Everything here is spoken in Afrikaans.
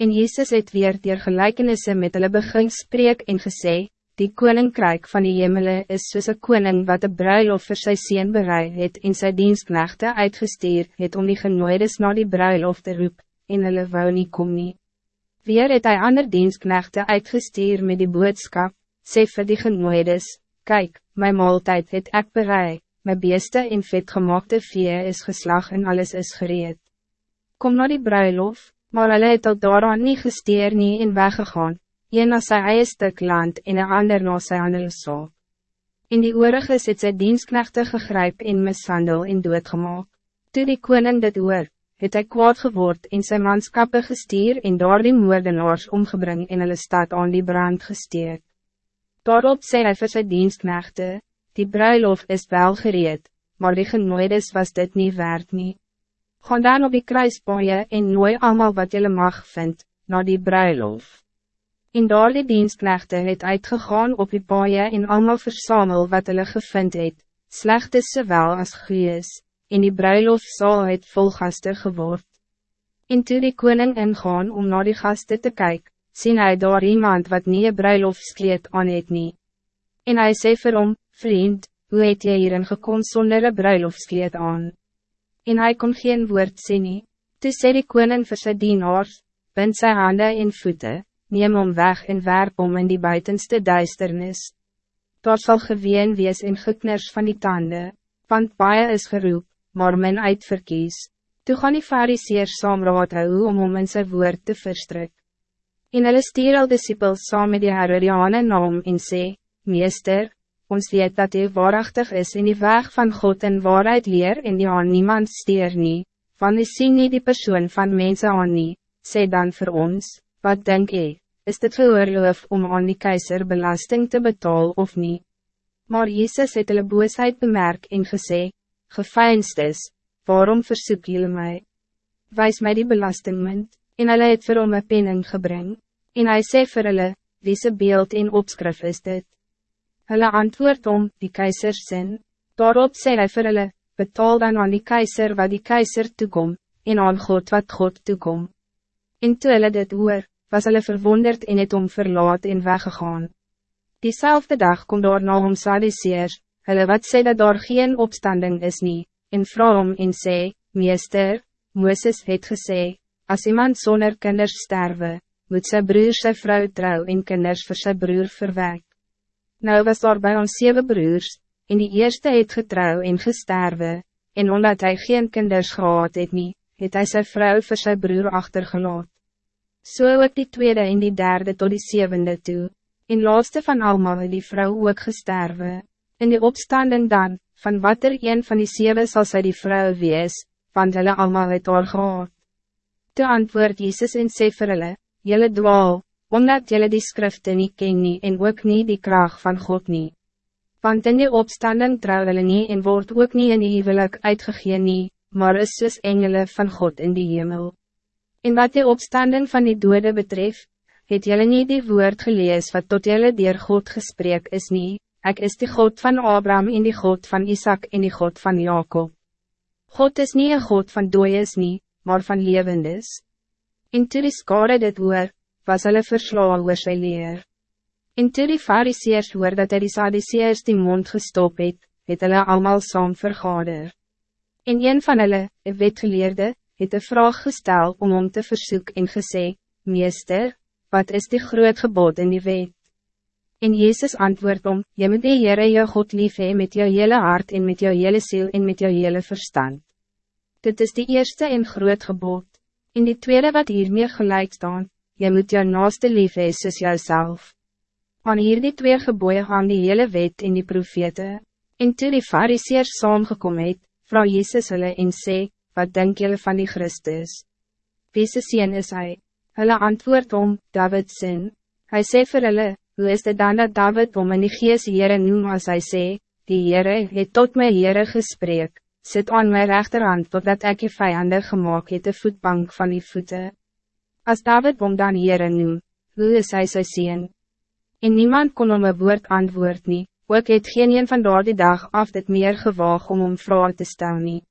En Jezus het weer dier gelijkenissen met hulle begin spreek en gesê, die koninkrijk van die hemele is soos een koning wat een bruiloft vir sy sien bereid het en sy dienstknechte uitgestuur het om die genooides na die bruiloft te roep, en hulle wou nie kom nie. Weer het hy ander dienstknechte uitgestuur met die boodskap, sê vir die genooides, Kijk, my maaltijd het ek bereid, my beeste en vetgemaakte vee is geslag en alles is gereed. Kom na die bruiloft, maar hulle het al daaraan nie gesteer nie en weggegaan, een na sy eie stuk land en een ander na sy handelszaak. In die ooriges het sy dienstknechte gegryp en mishandel en doodgemaak. Toe die koning dit hoor, het hy kwaad geword en sy manskappe gestuur en daar die moordenaars omgebring en hulle stad aan die brand gesteek. Daarop sê hy vir sy dienstknechte, die bruiloft is wel gereed, maar die genooides was dit niet waard nie. Gaan dan op die kruispaaie en nooi allemaal wat jullie mag vindt, naar die bruiloft. En daar die dienstknechte het uitgegaan op die paaie en allemaal versamel wat hulle gevind het, slecht is sowel as goeies, en die bruiloftsal het vol gasten geword. En toe die koning ingaan om naar die gasten te kijken, sien hij daar iemand wat nie een bruiloftskleed aan het nie. En hij sê vir hom, vriend, hoe het jy hierin gekom sonder een bruiloftskleed aan? En hij kon geen woord sê nie. Toe sê die koning vir sy dienaars, bind sy hande en voeten neem om weg en werp om in die buitenste duisternis. Daar sal geween wees en gekners van die tanden, want baie is geroep, maar men uitverkies. Toe gaan die fariseers saam raad hou om om in sy woord te verstrik. En hulle stuur al disciples saam met die Herodiane naam en sê, Meester, ons weet dat hy waarachtig is in die weg van God en waarheid leer en die aan niemand steer nie, van die sien nie die persoon van mensen aan nie, sê dan voor ons, wat denk ik? is dit geoorloof om aan die keizer belasting te betalen of niet? Maar Jezus het hulle boosheid bemerk en gesê, Gefeinst is, waarom versoek jullie mij? Wijs mij die belastingmunt, en hulle het vir hom een penning gebring, en hy sê vir hulle, wiese beeld en opskrif is dit? Hulle antwoord om, die keizer sin, daarop sê hy vir hulle, betaal dan aan die keizer wat die keizer toekom, en aan God wat God toekom. En toe hulle dit hoor, was hulle verwonderd en het om verlaat en weggegaan. Diezelfde dag kom daar na om Sadduceers, hulle wat sê dat daar geen opstanding is nie, en vraag om en sê, Meester, Mooses het gesê, als iemand zonder kinders sterwe, moet sy broer sy vrou trouw en kinders voor sy broer verwek. Nou was daar bij ons zeven broers, en die eerste het getrouw en gesterwe, en omdat hij geen kinders gehad het nie, het hy sy vrou voor sy broer achtergelaat. So ook die tweede en die derde tot die zevende toe. In laatste van allemaal het die vrouw ook gesterwe. In die opstanding dan, van wat er een van die zeven zal sy die vrouw wees, want hulle allemaal het al gehad. Toe antwoord Jezus en sê vir hulle, Julle dwaal, omdat julle die skrifte niet ken nie en ook niet die kracht van God nie. Want in die opstanding trouw hulle nie en word ook niet in die huwelik uitgegeen nie, maar is soos engele van God in die hemel. En wat de opstanding van die dode betreft, het jullie niet die woord gelees wat tot jullie dier God gesprek is nie, ek is die God van Abraham en die God van Isaac en die God van Jacob. God is niet een God van dooies nie, maar van levendes. En toe die skade dit hoor, was hulle verslaan oor sy leer. En toe die fariseers hoor dat hy die sadiseers die mond gestop het, het hulle allemaal saam vergader. En een van hulle, een wetgeleerde, het een vraag gesteld om om te verzoeken en gesê, Meester, wat is die groot gebod in die wet? En Jezus antwoord om, je moet die Heere jou God lief hee met jou hele hart en met jou hele ziel en met jou hele verstand. Dit is die eerste en groot gebod. In die tweede wat hiermee gelijk staan, je moet jou naaste lief hee soos jouself. Aan hier die twee geboeien gaan die hele wet in die profete. En toe die fariseers saamgekom het, vrou Jezus hulle en sê, wat denk jullie van die Christus? Wie se sien is hij? Hulle antwoord om, David sin. Hij sê vir hulle, hoe is dit dan dat David om in die gees Heere noem as hy sê, die Heere het tot my Heere gesprek, sit aan my rechterhand totdat ek je vijanden gemaakt het de voetbank van die voeten. Als David om dan Heere noem, hoe is hy sy sien? En niemand kon om een woord antwoord nie, ook het geen een van daar die dag af dit meer gewaag om om vraag te stellen nie.